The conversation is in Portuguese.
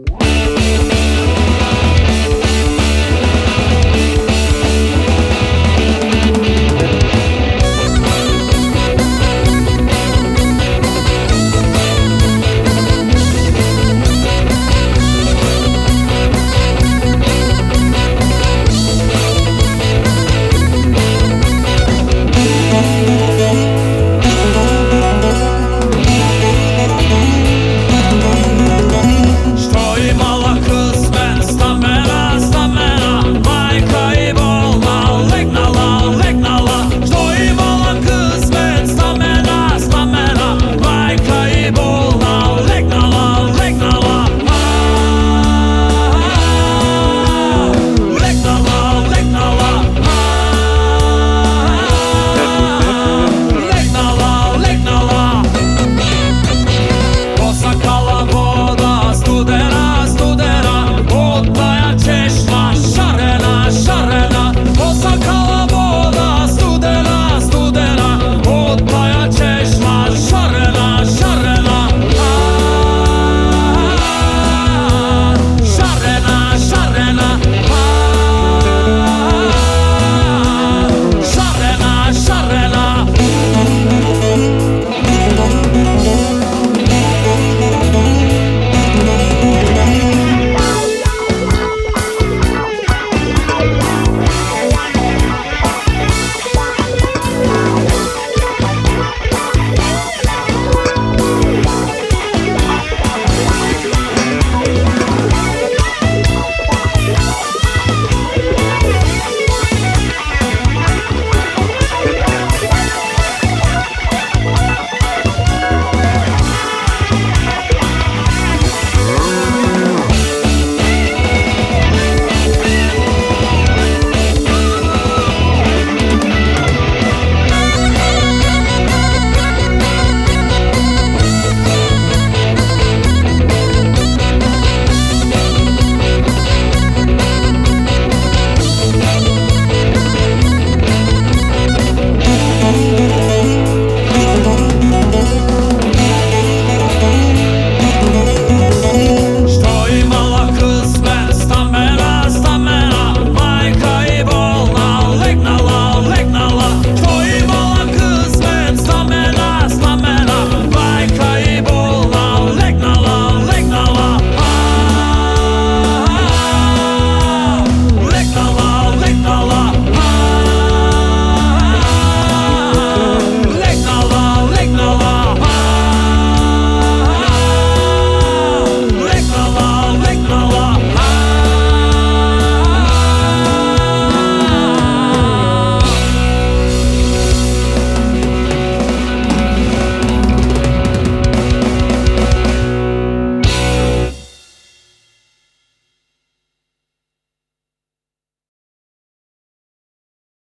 Música